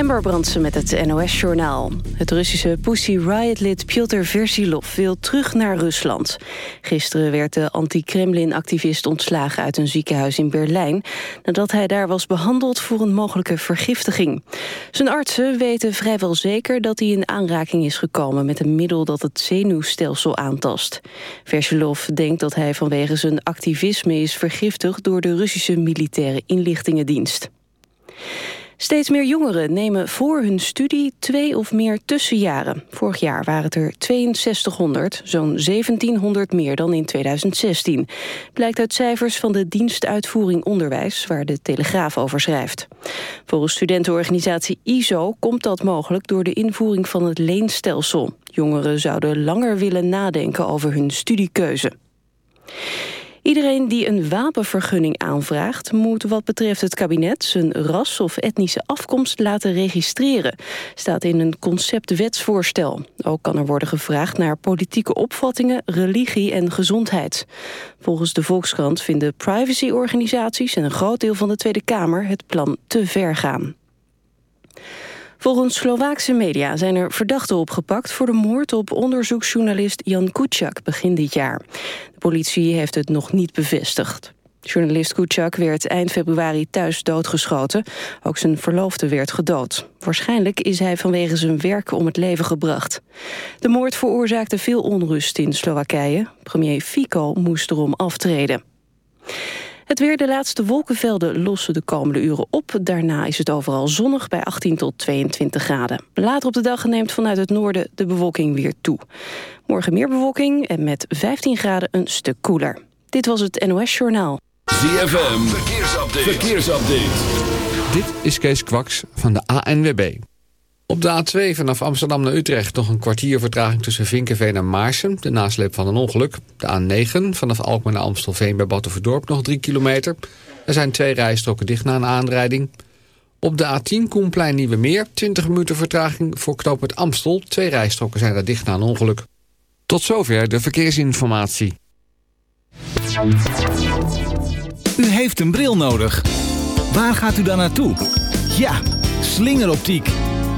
Ember Brandsen met het NOS-journaal. Het Russische Pussy Riot-lid Piotr Versilov wil terug naar Rusland. Gisteren werd de anti-Kremlin-activist ontslagen uit een ziekenhuis in Berlijn... nadat hij daar was behandeld voor een mogelijke vergiftiging. Zijn artsen weten vrijwel zeker dat hij in aanraking is gekomen... met een middel dat het zenuwstelsel aantast. Versilov denkt dat hij vanwege zijn activisme is vergiftigd... door de Russische militaire inlichtingendienst. Steeds meer jongeren nemen voor hun studie twee of meer tussenjaren. Vorig jaar waren het er 6200, zo'n 1700 meer dan in 2016. Blijkt uit cijfers van de dienstuitvoering onderwijs... waar de Telegraaf over schrijft. Volgens studentenorganisatie ISO komt dat mogelijk... door de invoering van het leenstelsel. Jongeren zouden langer willen nadenken over hun studiekeuze. Iedereen die een wapenvergunning aanvraagt... moet wat betreft het kabinet zijn ras of etnische afkomst laten registreren. Staat in een conceptwetsvoorstel. Ook kan er worden gevraagd naar politieke opvattingen, religie en gezondheid. Volgens de Volkskrant vinden privacyorganisaties... en een groot deel van de Tweede Kamer het plan te ver gaan. Volgens Slovaakse media zijn er verdachten opgepakt... voor de moord op onderzoeksjournalist Jan Kuciak begin dit jaar. De politie heeft het nog niet bevestigd. Journalist Kuciak werd eind februari thuis doodgeschoten. Ook zijn verloofde werd gedood. Waarschijnlijk is hij vanwege zijn werk om het leven gebracht. De moord veroorzaakte veel onrust in Slowakije. Premier Fico moest erom aftreden. Het weer, de laatste wolkenvelden lossen de komende uren op. Daarna is het overal zonnig bij 18 tot 22 graden. Later op de dag neemt vanuit het noorden de bewolking weer toe. Morgen meer bewolking en met 15 graden een stuk koeler. Dit was het NOS Journaal. ZFM, verkeersupdate. verkeersupdate. Dit is Kees Kwaks van de ANWB. Op de A2 vanaf Amsterdam naar Utrecht nog een kwartier vertraging tussen Vinkenveen en Maarsen. De nasleep van een ongeluk. De A9 vanaf Alkmaar naar Amstelveen bij Battenverdorp nog 3 kilometer. Er zijn twee rijstroken dicht na een aanrijding. Op de A10 Koenplein Nieuwe Meer 20 minuten vertraging voor knooppunt Amstel. Twee rijstroken zijn daar dicht na een ongeluk. Tot zover de verkeersinformatie. U heeft een bril nodig. Waar gaat u dan naartoe? Ja, slingeroptiek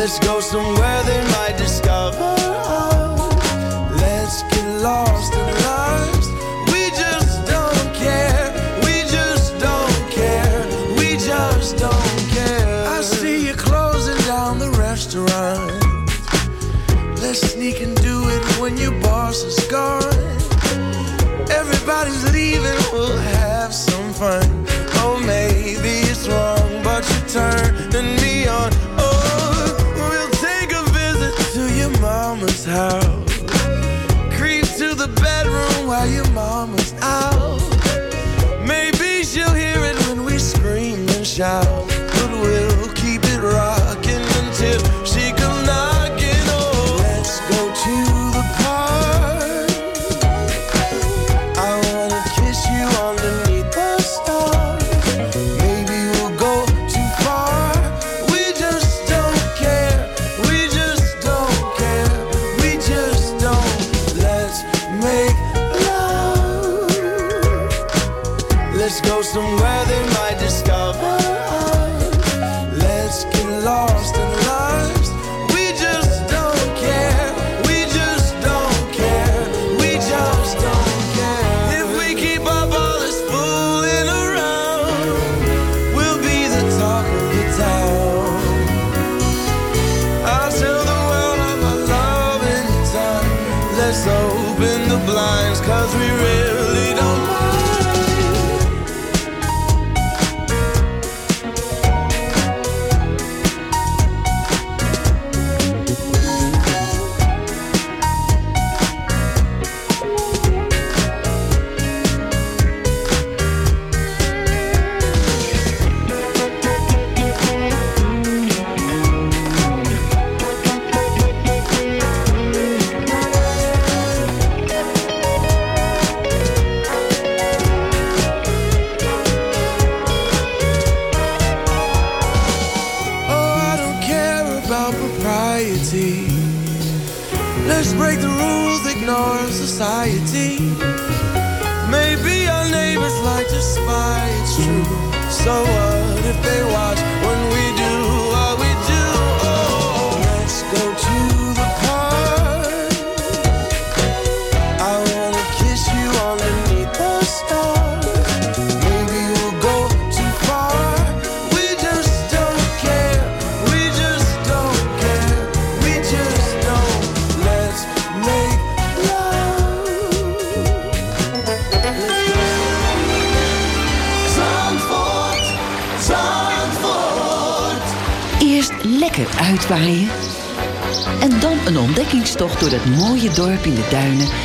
Let's go somewhere they might discover us. Let's get lost in love.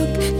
Look